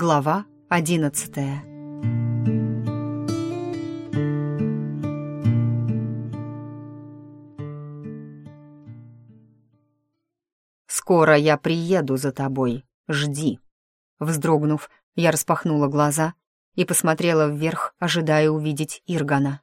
Глава одиннадцатая «Скоро я приеду за тобой. Жди». Вздрогнув, я распахнула глаза и посмотрела вверх, ожидая увидеть Иргана.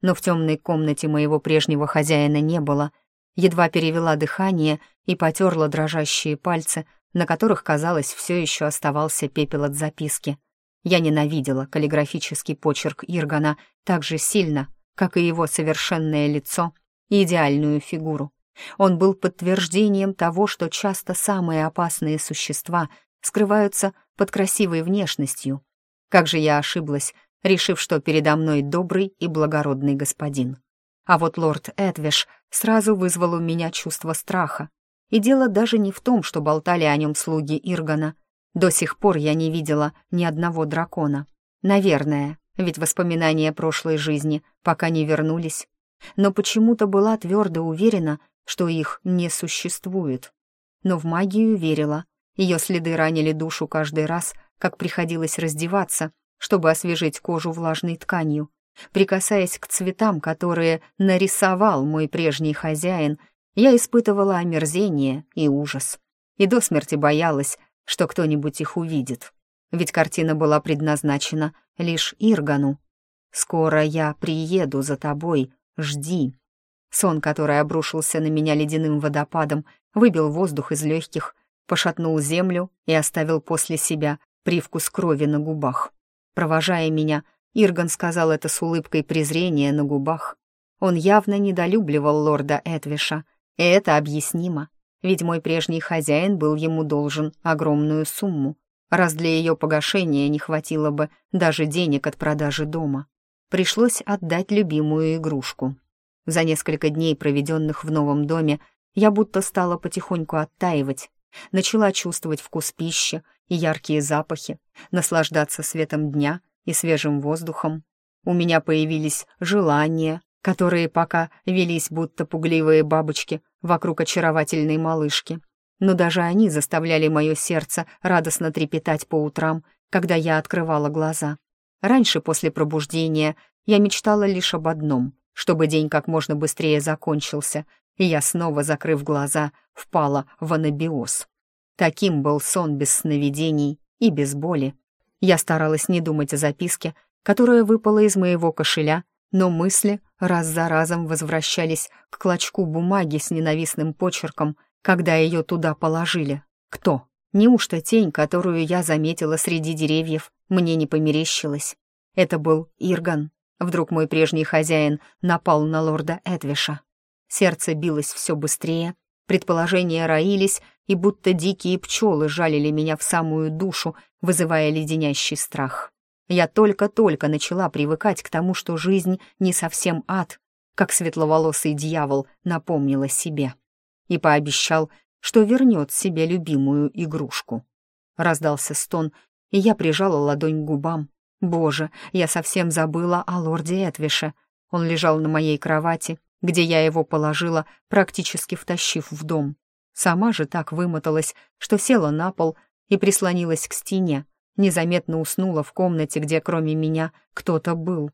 Но в темной комнате моего прежнего хозяина не было. Едва перевела дыхание и потерла дрожащие пальцы, на которых, казалось, все еще оставался пепел от записки. Я ненавидела каллиграфический почерк Иргана так же сильно, как и его совершенное лицо и идеальную фигуру. Он был подтверждением того, что часто самые опасные существа скрываются под красивой внешностью. Как же я ошиблась, решив, что передо мной добрый и благородный господин. А вот лорд Эдвиш сразу вызвал у меня чувство страха, и дело даже не в том, что болтали о нем слуги Иргана. До сих пор я не видела ни одного дракона. Наверное, ведь воспоминания прошлой жизни пока не вернулись. Но почему-то была твердо уверена, что их не существует. Но в магию верила. Ее следы ранили душу каждый раз, как приходилось раздеваться, чтобы освежить кожу влажной тканью. Прикасаясь к цветам, которые нарисовал мой прежний хозяин, я испытывала омерзение и ужас. И до смерти боялась, что кто-нибудь их увидит. Ведь картина была предназначена лишь Иргану. «Скоро я приеду за тобой, жди». Сон, который обрушился на меня ледяным водопадом, выбил воздух из легких, пошатнул землю и оставил после себя привкус крови на губах. Провожая меня, Ирган сказал это с улыбкой презрения на губах. Он явно недолюбливал лорда Эдвиша, и это объяснимо, ведь мой прежний хозяин был ему должен огромную сумму, раз для ее погашения не хватило бы даже денег от продажи дома. Пришлось отдать любимую игрушку. За несколько дней, проведенных в новом доме, я будто стала потихоньку оттаивать, начала чувствовать вкус пищи и яркие запахи, наслаждаться светом дня и свежим воздухом. У меня появились желания, которые пока велись будто пугливые бабочки вокруг очаровательной малышки. Но даже они заставляли мое сердце радостно трепетать по утрам, когда я открывала глаза. Раньше, после пробуждения, я мечтала лишь об одном, чтобы день как можно быстрее закончился, и я снова, закрыв глаза, впала в анабиоз. Таким был сон без сновидений и без боли. Я старалась не думать о записке, которая выпала из моего кошеля но мысли раз за разом возвращались к клочку бумаги с ненавистным почерком, когда ее туда положили. Кто? Неужто тень, которую я заметила среди деревьев, мне не померещилась? Это был Ирган. Вдруг мой прежний хозяин напал на лорда Эдвиша. Сердце билось все быстрее, предположения роились, и будто дикие пчелы жалили меня в самую душу, вызывая леденящий страх. Я только-только начала привыкать к тому, что жизнь не совсем ад, как светловолосый дьявол напомнила себе. И пообещал, что вернет себе любимую игрушку. Раздался стон, и я прижала ладонь к губам. Боже, я совсем забыла о лорде Этвише. Он лежал на моей кровати, где я его положила, практически втащив в дом. Сама же так вымоталась, что села на пол и прислонилась к стене, незаметно уснула в комнате, где кроме меня кто-то был.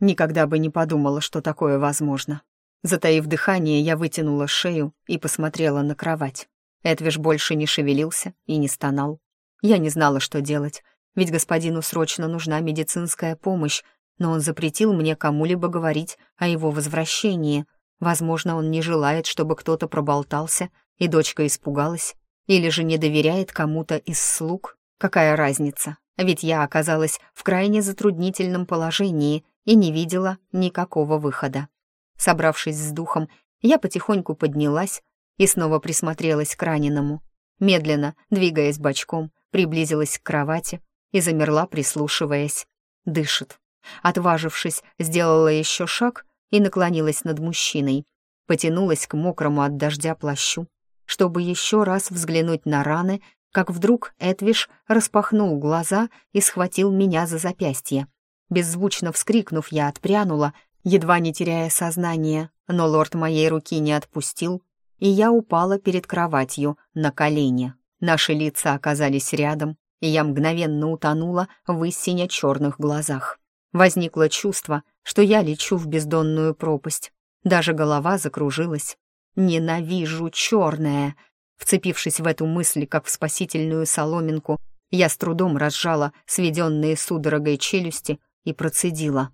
Никогда бы не подумала, что такое возможно. Затаив дыхание, я вытянула шею и посмотрела на кровать. Эдвиш больше не шевелился и не стонал. Я не знала, что делать, ведь господину срочно нужна медицинская помощь, но он запретил мне кому-либо говорить о его возвращении. Возможно, он не желает, чтобы кто-то проболтался, и дочка испугалась, или же не доверяет кому-то из слуг. Какая разница? Ведь я оказалась в крайне затруднительном положении и не видела никакого выхода. Собравшись с духом, я потихоньку поднялась и снова присмотрелась к раненому. Медленно, двигаясь бочком, приблизилась к кровати и замерла, прислушиваясь. Дышит. Отважившись, сделала еще шаг и наклонилась над мужчиной. Потянулась к мокрому от дождя плащу, чтобы еще раз взглянуть на раны как вдруг Эдвиш распахнул глаза и схватил меня за запястье. Беззвучно вскрикнув, я отпрянула, едва не теряя сознание, но лорд моей руки не отпустил, и я упала перед кроватью на колени. Наши лица оказались рядом, и я мгновенно утонула в истине черных глазах. Возникло чувство, что я лечу в бездонную пропасть. Даже голова закружилась. «Ненавижу черное!» Вцепившись в эту мысль, как в спасительную соломинку, я с трудом разжала сведенные судорогой челюсти и процедила.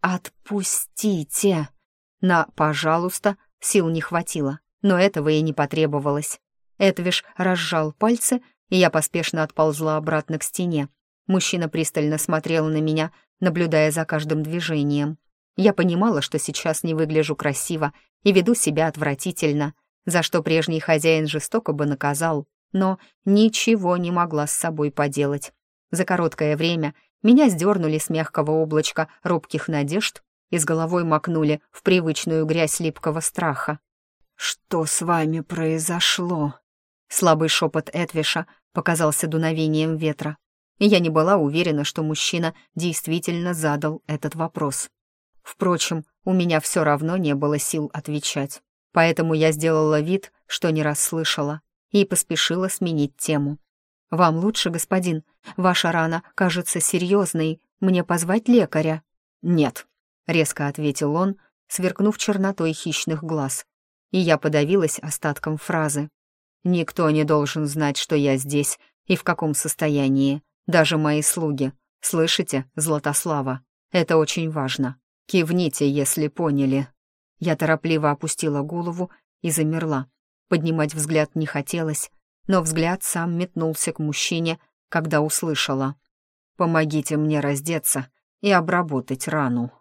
«Отпустите!» На «пожалуйста» сил не хватило, но этого и не потребовалось. Эдвиш разжал пальцы, и я поспешно отползла обратно к стене. Мужчина пристально смотрел на меня, наблюдая за каждым движением. Я понимала, что сейчас не выгляжу красиво и веду себя отвратительно, за что прежний хозяин жестоко бы наказал, но ничего не могла с собой поделать. За короткое время меня сдернули с мягкого облачка робких надежд и с головой макнули в привычную грязь липкого страха. «Что с вами произошло?» Слабый шепот Эдвиша показался дуновением ветра, я не была уверена, что мужчина действительно задал этот вопрос. Впрочем, у меня все равно не было сил отвечать, поэтому я сделала вид, что не расслышала, и поспешила сменить тему. «Вам лучше, господин? Ваша рана кажется серьезной. Мне позвать лекаря?» «Нет», — резко ответил он, сверкнув чернотой хищных глаз. И я подавилась остатком фразы. «Никто не должен знать, что я здесь и в каком состоянии, даже мои слуги. Слышите, Златослава? Это очень важно. Кивните, если поняли». Я торопливо опустила голову и замерла. Поднимать взгляд не хотелось, но взгляд сам метнулся к мужчине, когда услышала. «Помогите мне раздеться и обработать рану».